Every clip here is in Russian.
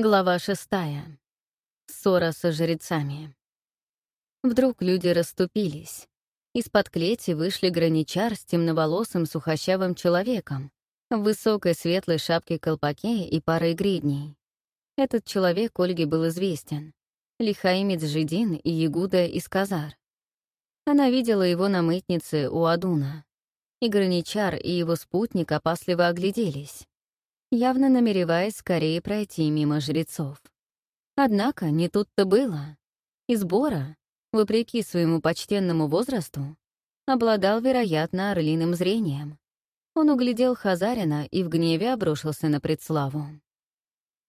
Глава шестая. Ссора со жрецами. Вдруг люди расступились. Из-под клети вышли граничар с темноволосым сухощавым человеком в высокой светлой шапке-колпаке и парой гридней. Этот человек Ольге был известен. Лихаимец Жидин и Ягуда из Казар. Она видела его на мытнице у Адуна. И граничар, и его спутник опасливо огляделись явно намереваясь скорее пройти мимо жрецов. Однако не тут-то было. И сбора, вопреки своему почтенному возрасту, обладал, вероятно, орлиным зрением. Он углядел Хазарина и в гневе обрушился на предславу.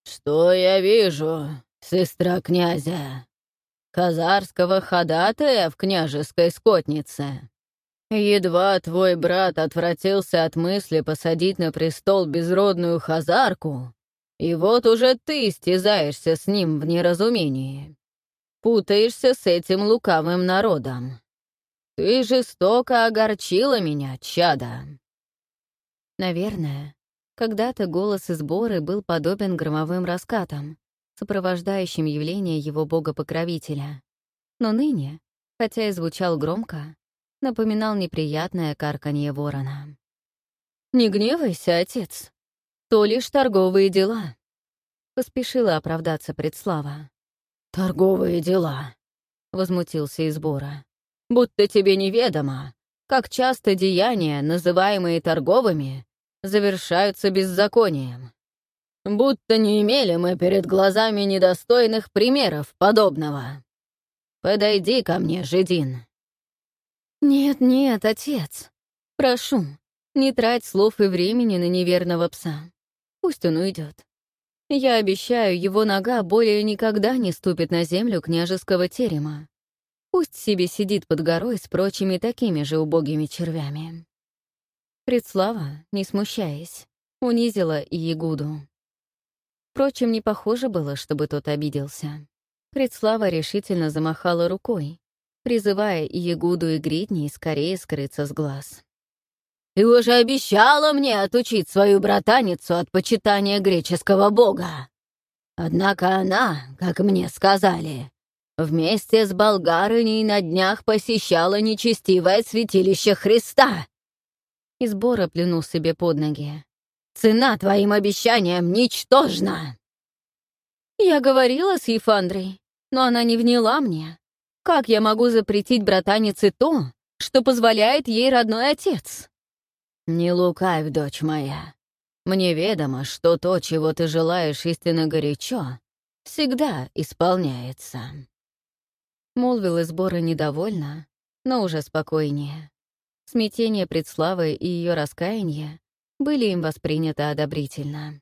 «Что я вижу, сестра князя? Хазарского ходатая в княжеской скотнице?» Едва твой брат отвратился от мысли посадить на престол безродную хазарку, и вот уже ты стязаешься с ним в неразумении. Путаешься с этим лукавым народом. Ты жестоко огорчила меня, чада. Наверное, когда-то голос из Боры был подобен громовым раскатам, сопровождающим явление его бога-покровителя. Но ныне, хотя и звучал громко, напоминал неприятное карканье ворона. «Не гневайся, отец. То лишь торговые дела», — поспешила оправдаться предслава. «Торговые дела», — возмутился Избора. «Будто тебе неведомо, как часто деяния, называемые торговыми, завершаются беззаконием. Будто не имели мы перед глазами недостойных примеров подобного. Подойди ко мне, Жидин». «Нет-нет, отец. Прошу, не трать слов и времени на неверного пса. Пусть он уйдет. Я обещаю, его нога более никогда не ступит на землю княжеского терема. Пусть себе сидит под горой с прочими такими же убогими червями». Предслава, не смущаясь, унизила и Ягуду. Впрочем, не похоже было, чтобы тот обиделся. Предслава решительно замахала рукой, призывая и Ягуду, и Гридни скорее скрыться с глаз. «Ты уже обещала мне отучить свою братаницу от почитания греческого бога. Однако она, как мне сказали, вместе с болгарыней на днях посещала нечестивое святилище Христа». И сбора плюнул себе под ноги. «Цена твоим обещаниям ничтожна!» Я говорила с Ефандрой, но она не вняла мне. Как я могу запретить братанице то, что позволяет ей родной отец? Не лукавь, дочь моя. Мне ведомо, что то, чего ты желаешь истинно горячо, всегда исполняется. Молвил Избора недовольно, но уже спокойнее. Смятение предславы и ее раскаяние были им восприняты одобрительно.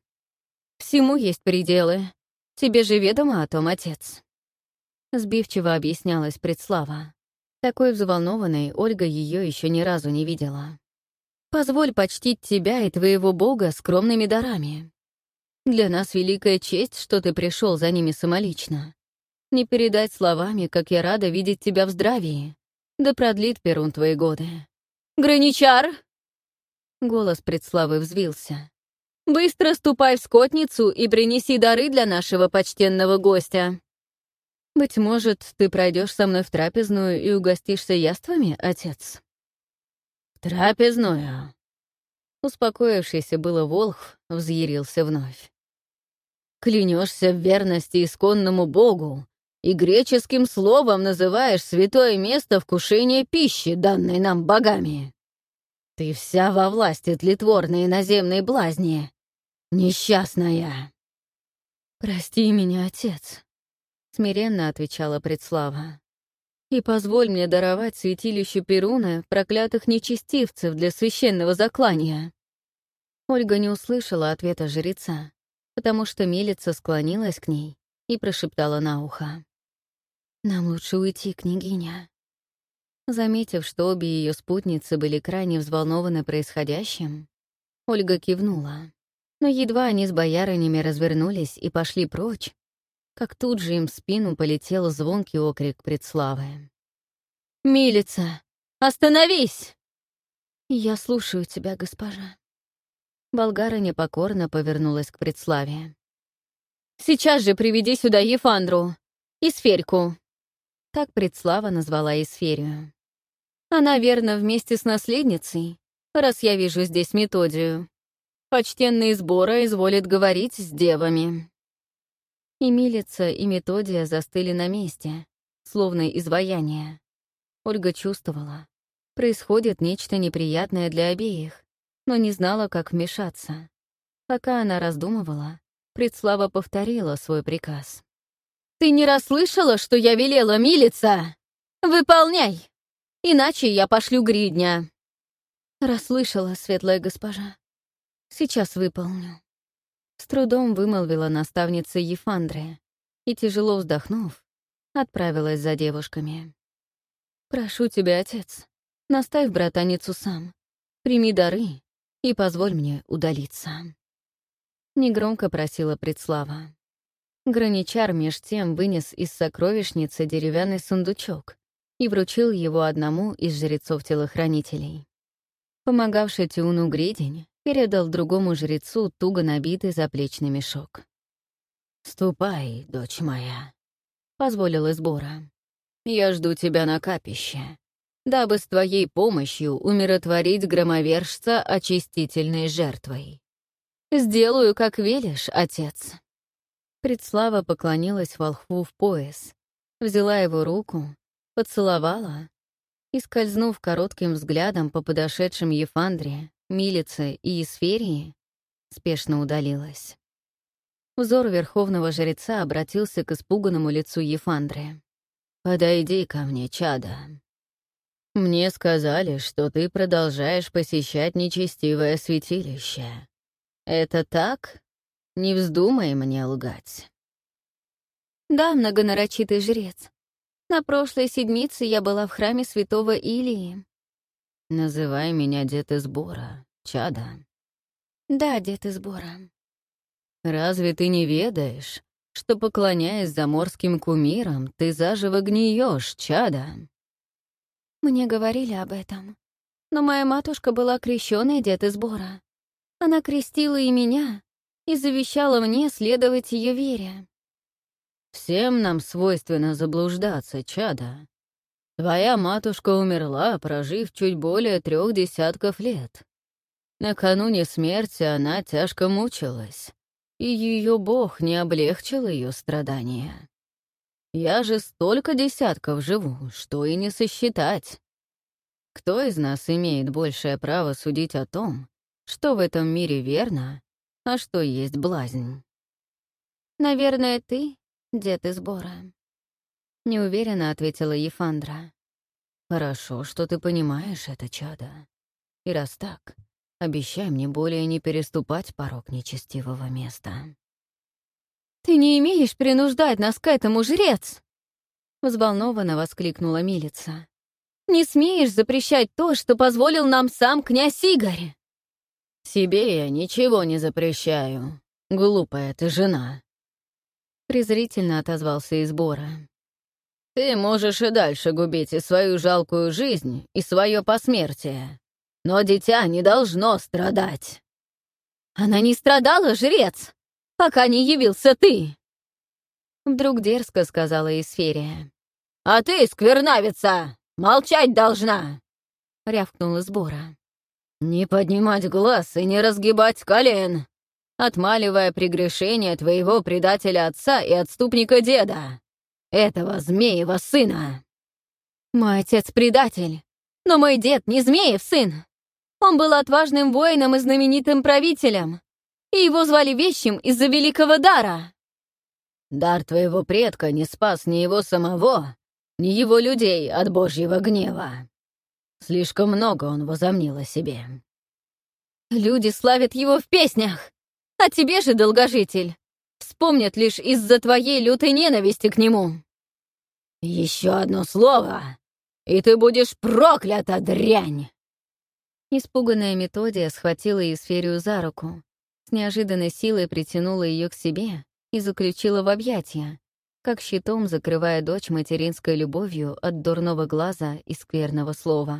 «Всему есть пределы. Тебе же ведомо о том, отец?» Сбивчиво объяснялась предслава. Такой взволнованной Ольга ее еще ни разу не видела. «Позволь почтить тебя и твоего бога скромными дарами. Для нас великая честь, что ты пришел за ними самолично. Не передать словами, как я рада видеть тебя в здравии. Да продлит Перун твои годы. Граничар!» Голос предславы взвился. «Быстро ступай в скотницу и принеси дары для нашего почтенного гостя». «Быть может, ты пройдешь со мной в трапезную и угостишься яствами, отец?» «В трапезную?» Успокоившийся было Волх взъярился вновь. «Клянешься в верности исконному богу и греческим словом называешь святое место вкушения пищи, данной нам богами. Ты вся во власти тлетворной наземной блазни, несчастная!» «Прости меня, отец», смиренно отвечала предслава. «И позволь мне даровать святилищу Перуна проклятых нечестивцев для священного заклания». Ольга не услышала ответа жреца, потому что милица склонилась к ней и прошептала на ухо. «Нам лучше уйти, княгиня». Заметив, что обе ее спутницы были крайне взволнованы происходящим, Ольга кивнула. Но едва они с боярынями развернулись и пошли прочь, как тут же им в спину полетел звонкий окрик предславы. «Милица, остановись!» «Я слушаю тебя, госпожа». Болгарыня покорно повернулась к предславе. Сейчас же приведи сюда Ефандру и Сферьку». Так предслава назвала Исферию. Она, верно, вместе с наследницей, раз я вижу здесь Методию. Почтенные сбора изволит говорить с девами. И Милица, и Методия застыли на месте, словно изваяние. Ольга чувствовала, происходит нечто неприятное для обеих, но не знала, как вмешаться. Пока она раздумывала, Предслава повторила свой приказ. «Ты не расслышала, что я велела, милица? Выполняй! Иначе я пошлю гридня!» «Расслышала, светлая госпожа. Сейчас выполню». С трудом вымолвила наставница Ефандрия и, тяжело вздохнув, отправилась за девушками. «Прошу тебя, отец, наставь братаницу сам, прими дары и позволь мне удалиться». Негромко просила предслава. Граничар меж тем вынес из сокровищницы деревянный сундучок и вручил его одному из жрецов-телохранителей. Помогавший Тиуну Гридень передал другому жрецу туго набитый заплечный мешок. «Ступай, дочь моя», — позволил Избора. «Я жду тебя на капище, дабы с твоей помощью умиротворить громовержца очистительной жертвой. «Сделаю, как велишь, отец». Предслава поклонилась волхву в пояс, взяла его руку, поцеловала и, скользнув коротким взглядом по подошедшим Ефандре, Милице и Исферии, спешно удалилась. Взор верховного жреца обратился к испуганному лицу Ефандры. «Подойди ко мне, чада. Мне сказали, что ты продолжаешь посещать нечестивое святилище. «Это так? Не вздумай мне лгать». «Да, многонарочитый жрец. На прошлой седмице я была в храме святого Илии». «Называй меня дед из Бора, чада». «Да, дед из Бора». «Разве ты не ведаешь, что, поклоняясь заморским кумирам, ты заживо гниешь, чада?» Мне говорили об этом. Но моя матушка была крещённой дед из Бора. Она крестила и меня и завещала мне следовать ее вере. «Всем нам свойственно заблуждаться, чада. Твоя матушка умерла, прожив чуть более трех десятков лет. Накануне смерти она тяжко мучилась, и ее бог не облегчил ее страдания. Я же столько десятков живу, что и не сосчитать. Кто из нас имеет большее право судить о том, что в этом мире верно, а что есть блазнь. «Наверное, ты, дед из Бора», — неуверенно ответила Ефандра. «Хорошо, что ты понимаешь это, чада. И раз так, обещай мне более не переступать порог нечестивого места». «Ты не имеешь принуждать нас к этому, жрец!» — взволнованно воскликнула милица. «Не смеешь запрещать то, что позволил нам сам князь Игорь!» «Себе я ничего не запрещаю, глупая ты жена», — презрительно отозвался Избора. «Ты можешь и дальше губить и свою жалкую жизнь, и свое посмертие, но дитя не должно страдать». «Она не страдала, жрец, пока не явился ты!» Вдруг дерзко сказала Исферия. «А ты, сквернавица, молчать должна!» — рявкнул Избора. «Не поднимать глаз и не разгибать колен, отмаливая прегрешение твоего предателя отца и отступника деда, этого змеева сына». «Мой отец предатель, но мой дед не змеев сын. Он был отважным воином и знаменитым правителем, и его звали Вещим из-за великого дара». «Дар твоего предка не спас ни его самого, ни его людей от божьего гнева», Слишком много он возомнил о себе. Люди славят его в песнях, а тебе же, долгожитель, вспомнят лишь из-за твоей лютой ненависти к нему. Еще одно слово, и ты будешь проклята, дрянь!» Испуганная Методия схватила Есферию за руку, с неожиданной силой притянула ее к себе и заключила в объятия, как щитом закрывая дочь материнской любовью от дурного глаза и скверного слова.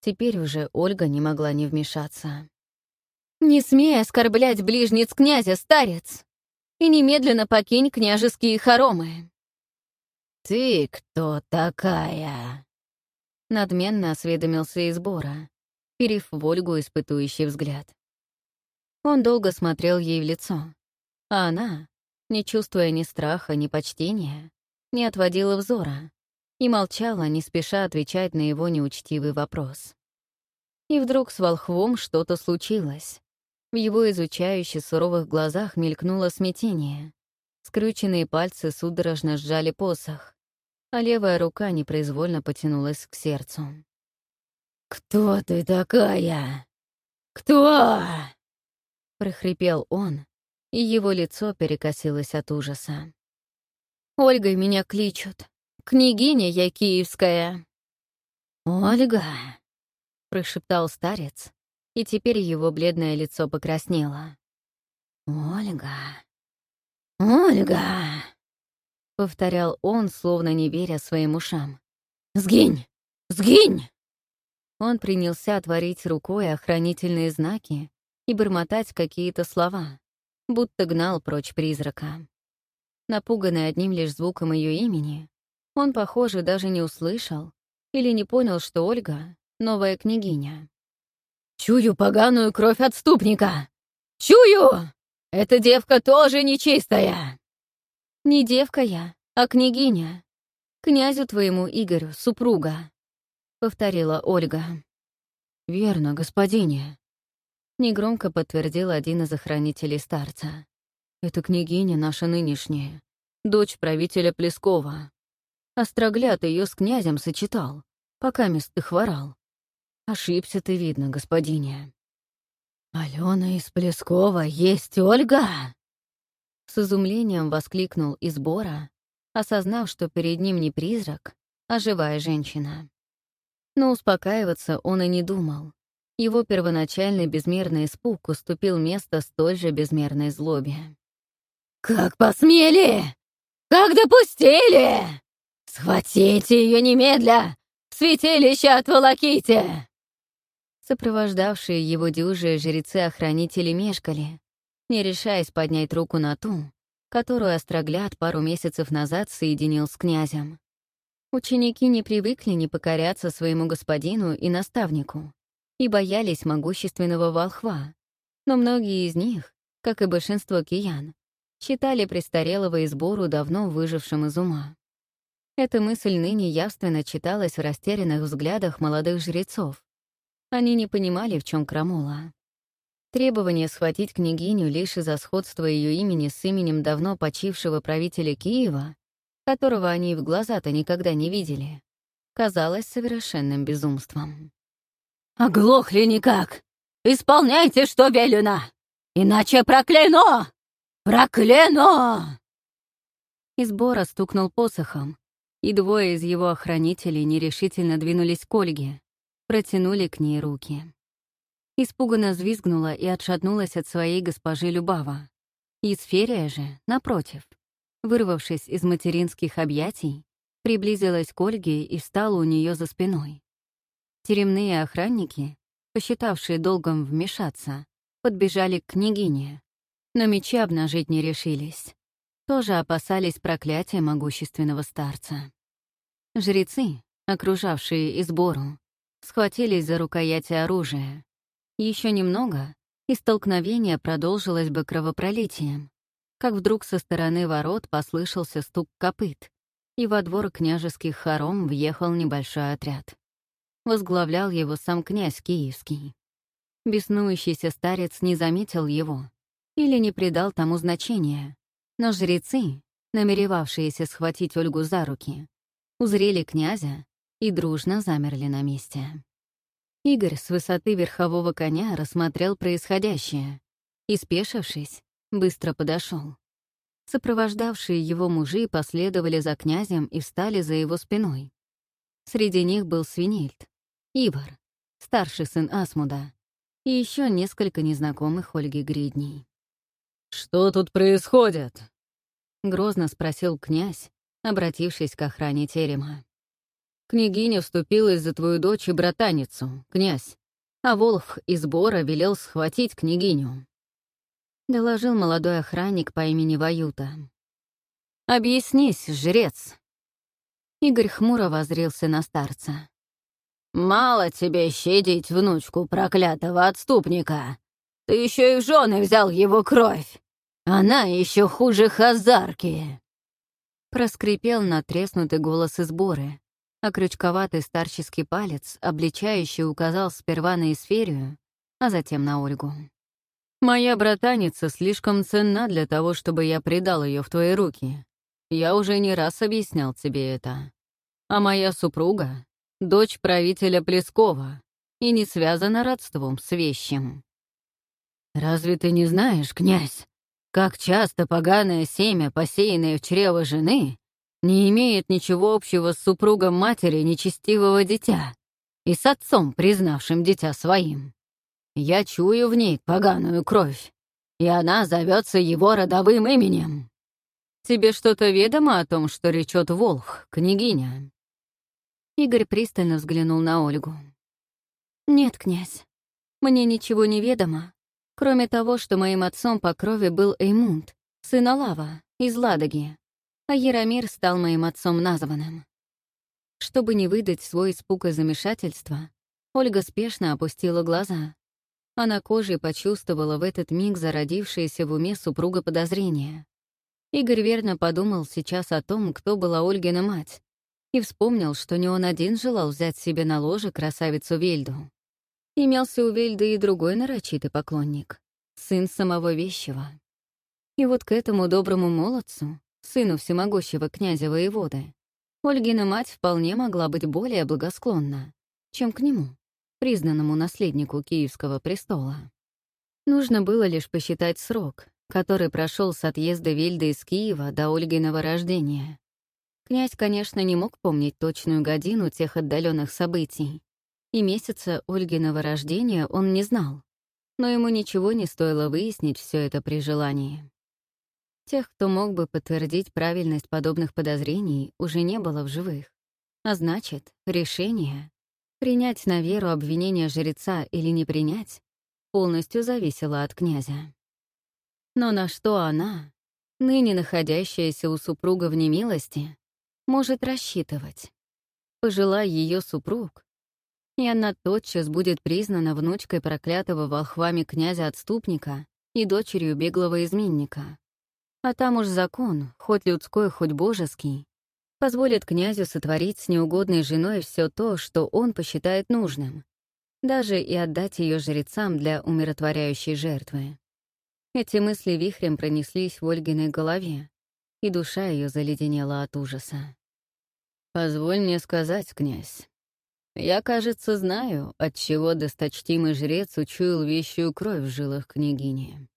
Теперь уже Ольга не могла не вмешаться. «Не смей оскорблять ближниц князя, старец! И немедленно покинь княжеские хоромы». «Ты кто такая?» Надменно осведомился из Бора, перив в Ольгу испытующий взгляд. Он долго смотрел ей в лицо, а она, не чувствуя ни страха, ни почтения, не отводила взора и молчала, не спеша отвечать на его неучтивый вопрос. И вдруг с волхвом что-то случилось. В его изучающе суровых глазах мелькнуло смятение. Скрюченные пальцы судорожно сжали посох, а левая рука непроизвольно потянулась к сердцу. «Кто ты такая? Кто?» — прохрипел он, и его лицо перекосилось от ужаса. «Ольгой меня кличут. Княгиня я киевская». «Ольга?» — прошептал старец, и теперь его бледное лицо покраснело. «Ольга! Ольга!» — повторял он, словно не веря своим ушам. «Сгинь! Сгинь!» Он принялся творить рукой охранительные знаки и бормотать какие-то слова, будто гнал прочь призрака. Напуганный одним лишь звуком ее имени, он, похоже, даже не услышал или не понял, что Ольга — новая княгиня. «Чую поганую кровь отступника! Чую! Эта девка тоже нечистая!» «Не девка я, а княгиня. Князю твоему Игорю, супруга», — повторила Ольга. «Верно, господине», — негромко подтвердил один из охранителей старца. «Это княгиня наша нынешняя, дочь правителя Плескова. Острогляд ее с князем сочетал, пока мест ты хворал. Ошибся ты, видно, господине». «Алена из Плескова есть Ольга?» С изумлением воскликнул Избора, осознав, что перед ним не призрак, а живая женщина. Но успокаиваться он и не думал. Его первоначальный безмерный испуг уступил место столь же безмерной злобе. «Как посмели! Как допустили! Схватите ее немедля! Святилище отволоките!» Сопровождавшие его дюжие жрецы-охранители мешкали, не решаясь поднять руку на ту, которую Острогляд пару месяцев назад соединил с князем. Ученики не привыкли не покоряться своему господину и наставнику и боялись могущественного волхва, но многие из них, как и большинство киян, считали престарелого и сбору давно выжившим из ума. Эта мысль ныне явственно читалась в растерянных взглядах молодых жрецов. Они не понимали, в чем крамола. Требование схватить княгиню лишь из-за сходства ее имени с именем давно почившего правителя Киева, которого они в глаза-то никогда не видели, казалось совершенным безумством. «Оглохли никак! Исполняйте, что велено! Иначе прокляну! Прокляну!» Избора стукнул посохом, и двое из его охранителей нерешительно двинулись к Ольге, протянули к ней руки. Испуганно взвизгнула и отшатнулась от своей госпожи Любава. Исферия же, напротив, вырвавшись из материнских объятий, приблизилась к Ольге и встала у нее за спиной. Теремные охранники, посчитавшие долгом вмешаться, подбежали к княгине, но мечи обнажить не решились. Тоже опасались проклятия могущественного старца. Жрецы, окружавшие избору, схватились за рукояти оружия. Еще немного, и столкновение продолжилось бы кровопролитием, как вдруг со стороны ворот послышался стук копыт, и во двор княжеских хором въехал небольшой отряд возглавлял его сам князь Киевский. Беснующийся старец не заметил его или не придал тому значения, но жрецы, намеревавшиеся схватить Ольгу за руки, узрели князя и дружно замерли на месте. Игорь с высоты верхового коня рассмотрел происходящее и, спешившись, быстро подошел. Сопровождавшие его мужи последовали за князем и встали за его спиной. Среди них был Свинельд, Ивар, старший сын Асмуда, и еще несколько незнакомых Ольги Гридней. «Что тут происходит?» — грозно спросил князь, обратившись к охране терема. «Княгиня вступилась за твою дочь и братаницу, князь, а Волх из Бора велел схватить княгиню». — доложил молодой охранник по имени Ваюта. «Объяснись, жрец!» Игорь хмуро возрился на старца. «Мало тебе щадить внучку проклятого отступника. Ты еще и в жены взял его кровь. Она еще хуже хазарки!» Проскрипел натреснутый голос из сборы, а крючковатый старческий палец, обличающий, указал сперва на Эсферию, а затем на Ольгу. «Моя братаница слишком ценна для того, чтобы я предал ее в твои руки. Я уже не раз объяснял тебе это. А моя супруга — дочь правителя Плескова и не связана родством с вещим». «Разве ты не знаешь, князь, как часто поганое семя, посеянное в чрево жены, не имеет ничего общего с супругом матери нечестивого дитя и с отцом, признавшим дитя своим. Я чую в ней поганую кровь, и она зовется его родовым именем. Тебе что-то ведомо о том, что речет Волх, княгиня?» Игорь пристально взглянул на Ольгу. «Нет, князь, мне ничего не ведомо, кроме того, что моим отцом по крови был Эймунд, сын Алава, из Ладоги, а Яромир стал моим отцом названным. Чтобы не выдать свой испуг и замешательство, Ольга спешно опустила глаза. Она кожей почувствовала в этот миг зародившееся в уме супруга подозрения. Игорь верно подумал сейчас о том, кто была Ольгина мать, и вспомнил, что не он один желал взять себе на ложе красавицу Вельду. Имелся у Вельды и другой нарочитый поклонник — сын самого Вещего. И вот к этому доброму молодцу сыну всемогущего князя-воеводы, Ольгина мать вполне могла быть более благосклонна, чем к нему, признанному наследнику Киевского престола. Нужно было лишь посчитать срок, который прошел с отъезда Вильды из Киева до Ольгиного рождения. Князь, конечно, не мог помнить точную годину тех отдаленных событий, и месяца Ольгиного рождения он не знал, но ему ничего не стоило выяснить все это при желании. Тех, кто мог бы подтвердить правильность подобных подозрений, уже не было в живых. А значит, решение — принять на веру обвинение жреца или не принять — полностью зависело от князя. Но на что она, ныне находящаяся у супруга в немилости, может рассчитывать? Пожелая ее супруг, и она тотчас будет признана внучкой проклятого волхвами князя-отступника и дочерью беглого изменника. А там уж закон, хоть людской, хоть божеский, позволит князю сотворить с неугодной женой все то, что он посчитает нужным, даже и отдать ее жрецам для умиротворяющей жертвы. Эти мысли вихрем пронеслись в Ольгиной голове, и душа ее заледенела от ужаса. «Позволь мне сказать, князь, я, кажется, знаю, от чего досточтимый жрец учуял вещую кровь в жилах княгини.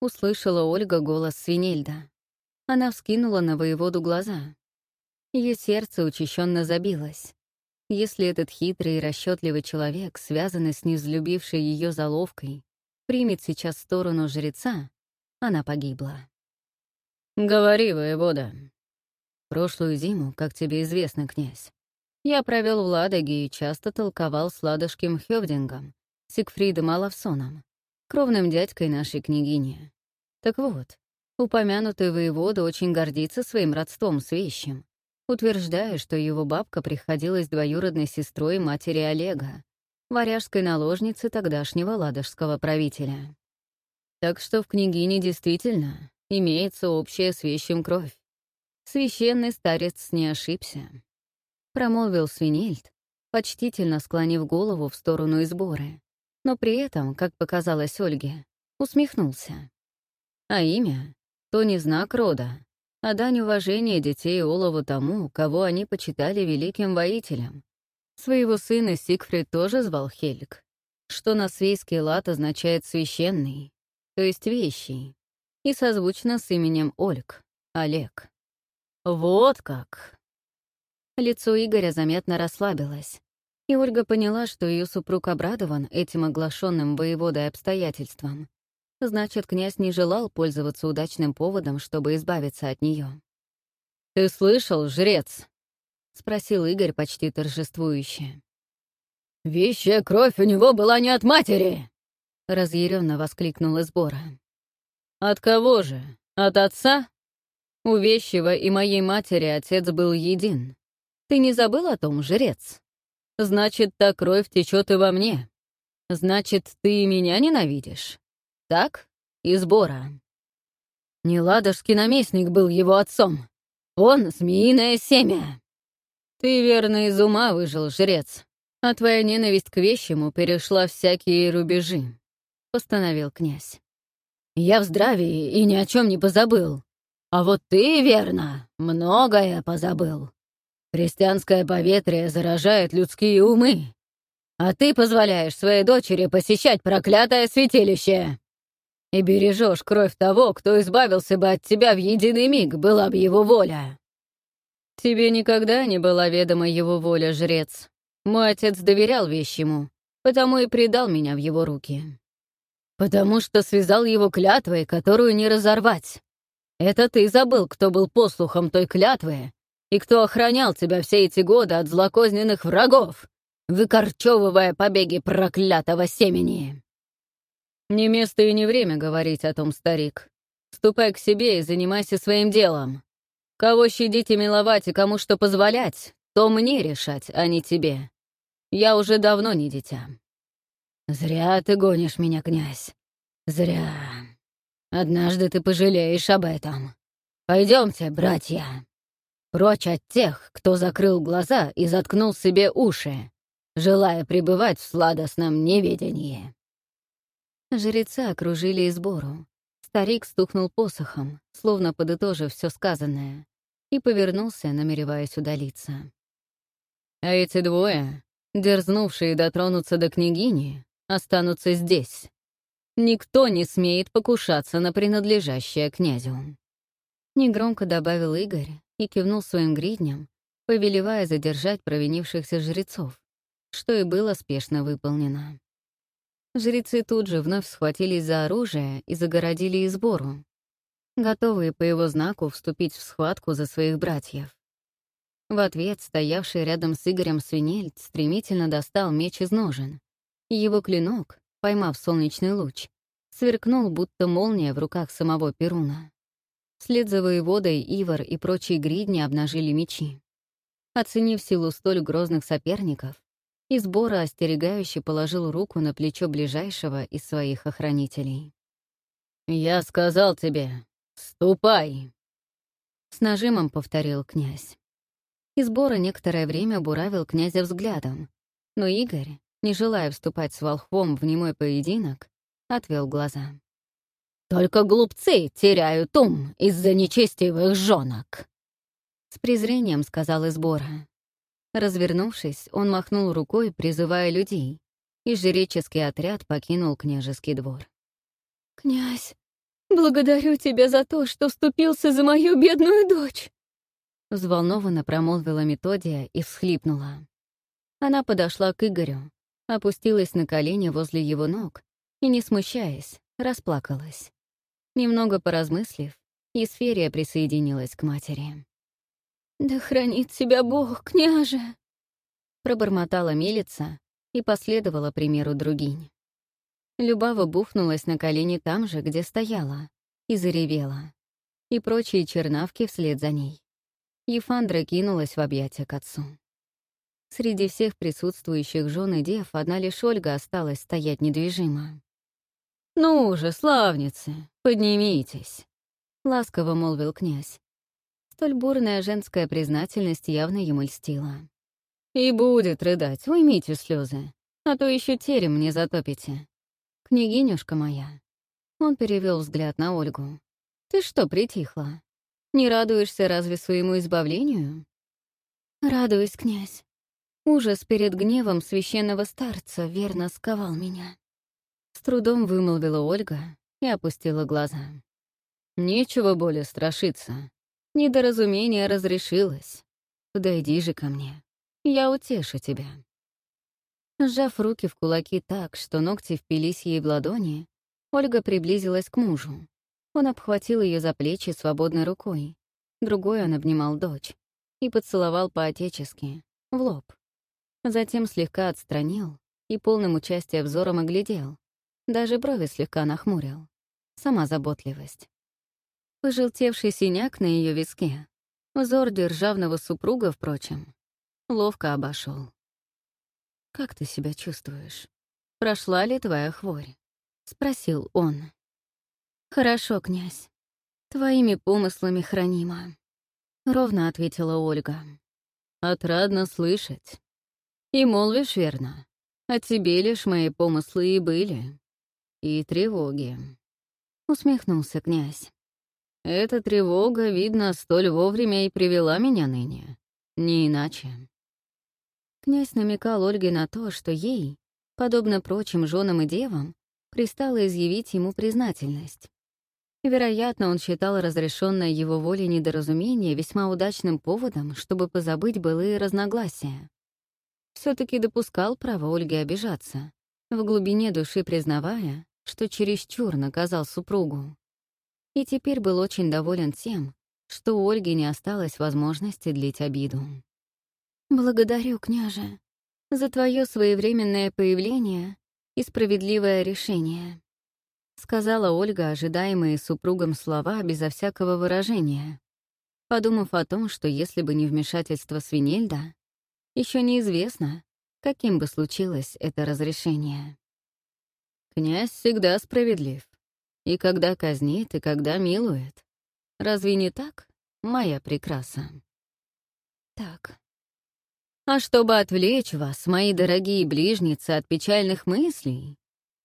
Услышала Ольга голос Свинельда. Она вскинула на воеводу глаза. Ее сердце учащенно забилось. Если этот хитрый и расчетливый человек, связанный с незлюбившей ее заловкой, примет сейчас сторону жреца, она погибла. «Говори, воевода. Прошлую зиму, как тебе известно, князь, я провел в Ладоге и часто толковал с ладожским Хёвдингом, Сигфридом Алавсоном, кровным дядькой нашей княгини. Так вот, упомянутый воевода очень гордится своим родством с вещим, утверждая, что его бабка приходилась двоюродной сестрой матери Олега, варяжской наложницы тогдашнего ладожского правителя. Так что в княгине действительно имеется общая с вещим кровь. Священный старец не ошибся. Промолвил Свинельд, почтительно склонив голову в сторону изборы, но при этом, как показалось Ольге, усмехнулся. А имя — то не знак рода, а дань уважения детей Олову тому, кого они почитали великим воителем. Своего сына Сигфрид тоже звал Хельг, что на свейский лад означает «священный», то есть «вещий», и созвучно с именем Ольг, Олег. Вот как! Лицо Игоря заметно расслабилось, и Ольга поняла, что ее супруг обрадован этим оглашенным воеводой обстоятельством. Значит, князь не желал пользоваться удачным поводом, чтобы избавиться от нее. «Ты слышал, жрец?» — спросил Игорь почти торжествующе. «Вещая кровь у него была не от матери!» — разъяренно воскликнул Избора. От кого же? От отца? У вещего и моей матери отец был един. Ты не забыл о том, жрец? Значит, та кровь течет и во мне. Значит, ты меня ненавидишь. Так? И сбора. Неладожский наместник был его отцом. Он — змеиное семя. Ты верно из ума выжил, жрец. А твоя ненависть к вещему перешла всякие рубежи, — постановил князь. Я в здравии и ни о чем не позабыл. А вот ты, верно, многое позабыл. Христианское поветрие заражает людские умы. А ты позволяешь своей дочери посещать проклятое святилище. И бережешь кровь того, кто избавился бы от тебя в единый миг, была бы его воля. Тебе никогда не была ведома его воля, жрец. Мой отец доверял вещь ему, потому и предал меня в его руки. Потому что связал его клятвой, которую не разорвать. Это ты забыл, кто был послухом той клятвы, и кто охранял тебя все эти годы от злокозненных врагов, выкорчевывая побеги проклятого семени. Не место и не время говорить о том, старик. Ступай к себе и занимайся своим делом. Кого щадить и миловать, и кому что позволять, то мне решать, а не тебе. Я уже давно не дитя. Зря ты гонишь меня, князь. Зря. Однажды ты пожалеешь об этом. Пойдемте, братья. Прочь от тех, кто закрыл глаза и заткнул себе уши, желая пребывать в сладостном неведении. Жрецы окружили избору. Старик стукнул посохом, словно подытожив все сказанное, и повернулся, намереваясь удалиться. «А эти двое, дерзнувшие дотронуться до княгини, останутся здесь. Никто не смеет покушаться на принадлежащее князю». Негромко добавил Игорь, и кивнул своим гридням, повелевая задержать провинившихся жрецов, что и было спешно выполнено. Жрецы тут же вновь схватились за оружие и загородили избору, готовые по его знаку вступить в схватку за своих братьев. В ответ стоявший рядом с Игорем свинельд стремительно достал меч из ножен, его клинок, поймав солнечный луч, сверкнул, будто молния в руках самого Перуна. Вслед за воеводой Ивар и прочие гридни обнажили мечи. Оценив силу столь грозных соперников, Избора остерегающе положил руку на плечо ближайшего из своих охранителей. «Я сказал тебе, ступай!» С нажимом повторил князь. Избора некоторое время буравил князя взглядом, но Игорь, не желая вступать с волхвом в немой поединок, отвел глаза. Только глупцы теряют ум из-за нечестивых жонок. С презрением сказал Избора. Развернувшись, он махнул рукой, призывая людей, и жреческий отряд покинул княжеский двор. «Князь, благодарю тебя за то, что вступился за мою бедную дочь!» Взволнованно промолвила Методия и всхлипнула. Она подошла к Игорю, опустилась на колени возле его ног и, не смущаясь, расплакалась. Немного поразмыслив, Есферия присоединилась к матери. «Да хранит тебя Бог, княже!» Пробормотала милица и последовала примеру другинь. Любава бухнулась на колени там же, где стояла, и заревела. И прочие чернавки вслед за ней. Ефандра кинулась в объятия к отцу. Среди всех присутствующих жен и дев одна лишь Ольга осталась стоять недвижимо. «Ну же, славницы, поднимитесь!» — ласково молвил князь. Столь бурная женская признательность явно ему льстила. «И будет рыдать, уймите слезы, а то еще терем не затопите. Княгинюшка моя». Он перевел взгляд на Ольгу. «Ты что, притихла? Не радуешься разве своему избавлению?» «Радуюсь, князь. Ужас перед гневом священного старца верно сковал меня». Трудом вымолвила Ольга и опустила глаза. «Нечего более страшиться. Недоразумение разрешилось. Подойди же ко мне. Я утешу тебя». Сжав руки в кулаки так, что ногти впились ей в ладони, Ольга приблизилась к мужу. Он обхватил ее за плечи свободной рукой. Другой он обнимал дочь и поцеловал по-отечески, в лоб. Затем слегка отстранил и полным участия взором оглядел, даже брови слегка нахмурил. сама заботливость. Пожелтевший синяк на ее виске, взор державного супруга, впрочем, ловко обошел. «Как ты себя чувствуешь? Прошла ли твоя хворь?» — спросил он. «Хорошо, князь. Твоими помыслами хранима», — ровно ответила Ольга. «Отрадно слышать. И молвишь верно. О тебе лишь мои помыслы и были. И тревоги». Усмехнулся князь. Эта тревога, видно, столь вовремя и привела меня ныне. Не иначе. Князь намекал Ольге на то, что ей, подобно прочим женам и девам, пристало изъявить ему признательность. Вероятно, он считал разрешенное его волей недоразумение весьма удачным поводом, чтобы позабыть былые разногласия. все таки допускал право Ольги обижаться, в глубине души признавая, что чересчур наказал супругу. И теперь был очень доволен тем, что у Ольги не осталось возможности длить обиду. «Благодарю, княже, за твое своевременное появление и справедливое решение», сказала Ольга ожидаемые супругом слова безо всякого выражения, подумав о том, что если бы не вмешательство Свинельда, еще неизвестно, каким бы случилось это разрешение. «Князь всегда справедлив, и когда казнит, и когда милует. Разве не так, моя прекраса?» «Так», а чтобы отвлечь вас, мои дорогие ближницы, от печальных мыслей,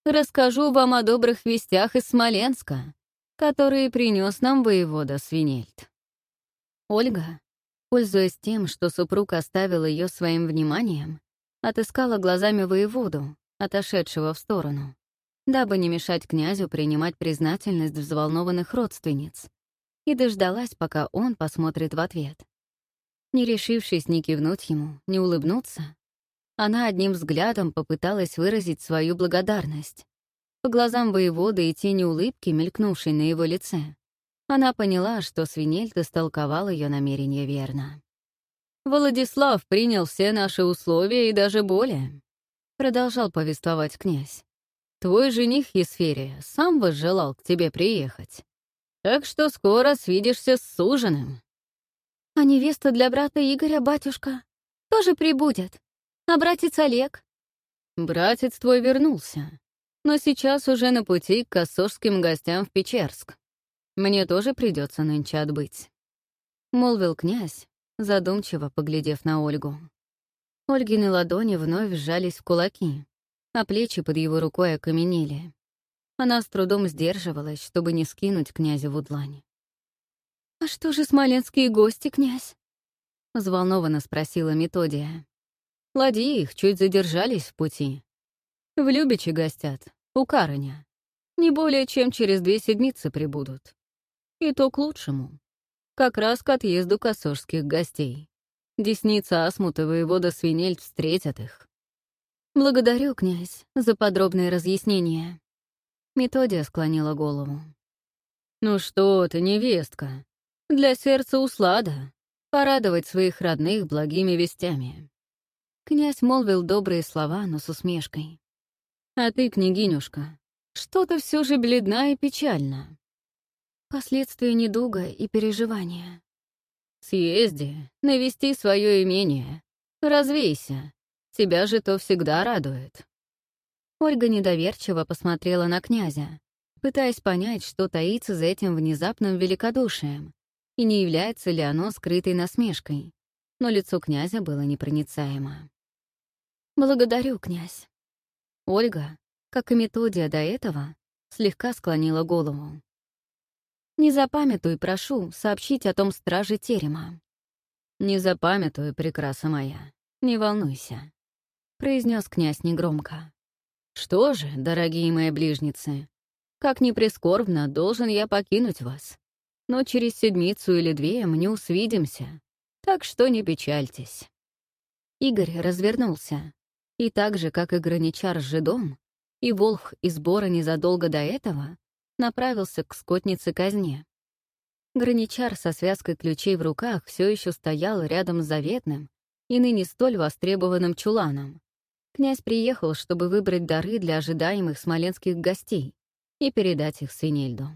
расскажу вам о добрых вестях из Смоленска, которые принес нам воевода Свинельд. Ольга, пользуясь тем, что супруг оставил ее своим вниманием, отыскала глазами воеводу, отошедшего в сторону, дабы не мешать князю принимать признательность взволнованных родственниц, и дождалась, пока он посмотрит в ответ. Не решившись ни кивнуть ему, ни улыбнуться, она одним взглядом попыталась выразить свою благодарность. По глазам воевода и тени улыбки, мелькнувшей на его лице, она поняла, что Свинельд истолковал ее намерение верно. «Владислав принял все наши условия и даже более», — продолжал повествовать князь. «Твой жених Есферия сам возжелал к тебе приехать. Так что скоро свидишься с суженым». «А невеста для брата Игоря, батюшка, тоже прибудет», а братец Олег? Братец твой вернулся, но сейчас уже на пути к косожским гостям в Печерск. Мне тоже придется нынче отбыть. Молвил князь, задумчиво поглядев на Ольгу. Ольгины ладони вновь сжались в кулаки, а плечи под его рукой окаменели. Она с трудом сдерживалась, чтобы не скинуть князя в удлань. «А что же смоленские гости, князь?» — взволнованно спросила Методия. Ладьи их чуть задержались в пути. В Любиче гостят, у Карыня. Не более чем через две седмицы прибудут. И то к лучшему. Как раз к отъезду косожских гостей. Десница Асмут и воевода Свинельд встретят их. «Благодарю, князь, за подробное разъяснение». Методия склонила голову. «Ну что ты, невестка, для сердца услада порадовать своих родных благими вестями. Князь молвил добрые слова, но с усмешкой. «А ты, княгинюшка, что-то все же бледна и печальна». Последствия недуга и переживания. «Съезди, навести свое имение, развейся. Тебя же то всегда радует». Ольга недоверчиво посмотрела на князя, пытаясь понять, что таится за этим внезапным великодушием, и не является ли оно скрытой насмешкой. Но лицо князя было непроницаемо. «Благодарю, князь». Ольга, как и Методия до этого, слегка склонила голову. «Не запамятуй, прошу, сообщить о том страже терема». «Не запамятуй, прекраса моя, не волнуйся», — произнес князь негромко. «Что же, дорогие мои ближницы, как ни прискорбно, должен я покинуть вас. Но через седмицу или две мы не усвидимся, так что не печальтесь». Игорь развернулся, и так же, как и граничар с жидом, и волх из Бора незадолго до этого направился к скотнице казне. Граничар со связкой ключей в руках все еще стоял рядом с заветным и ныне столь востребованным чуланом. Князь приехал, чтобы выбрать дары для ожидаемых смоленских гостей, и передать их Свинельду.